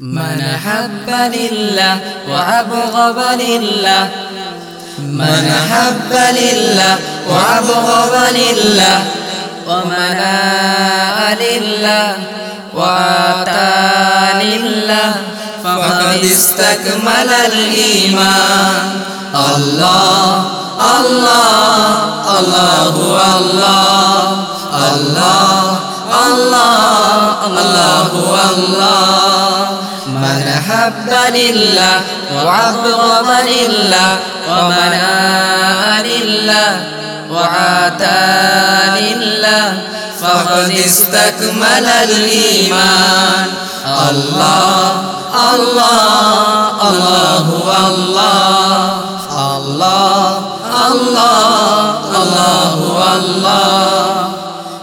من حب لله وأبغض لله. من حب لله وأبغض لله. ومناء لله وآتى لله. فقد استكمل الإيمان. الله الله الله الله الله الله الله الله. من حب لله وعظم لله ومناء لله وعاتى لله فقد استكمل الإيمان الله الله الله الله الله الله الله الله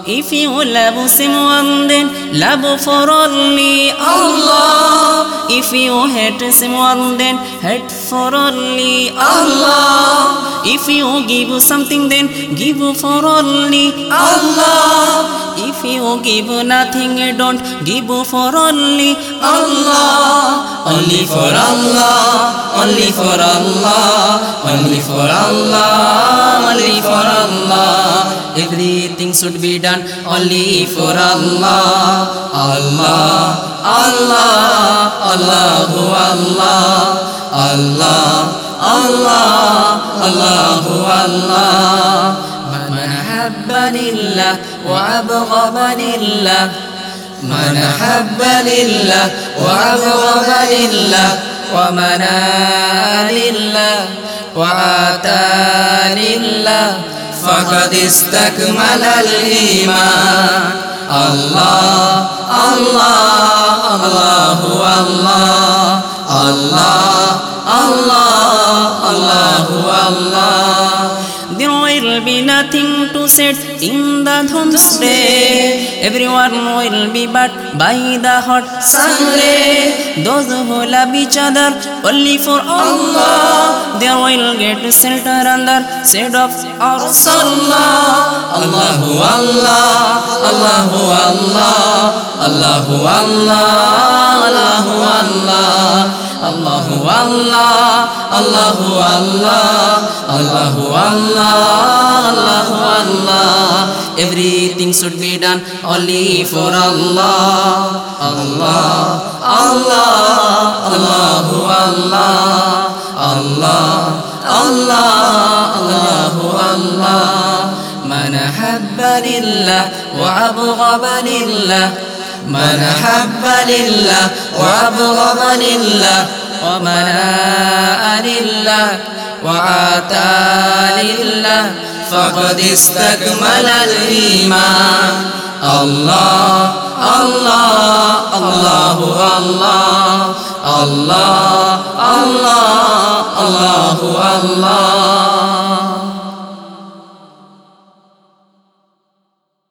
If you love someone then love for only Allah. If you hate someone then hate for only Allah. If you give something then give for only Allah. If you give nothing don't give for only Allah. Only for Allah, only for Allah, only for Allah, only for Allah. Everything should be done only for Allah, Allah, Allah, Allahu Allah, Allah, Allah, Allahu Allah. من حب لله وأبغض لله من حب لله وأبغض لله ومنى لله وآتى لله فقد استكمل الإيمان. الله الله আল্লাহু আল্লাহ আল্লাহ আল্লাহ আল্লাহু আল্লাহ will be nothing to set in the homestay. Everyone will be but by the hot sun ray. دو چار اولی فارٹر اللہ اللہ اللہ اللہ اللہ اللہ اللہ اللہ everything should be done only for Allah Allah Allah Allah Allah Allah Allah الله الله من حب لله وأبغض لله من حب لله وأبغض لله ومناء لله وعاتى لله فقد استكمل الإيمان. الله الله الله الله الله الله الله الله.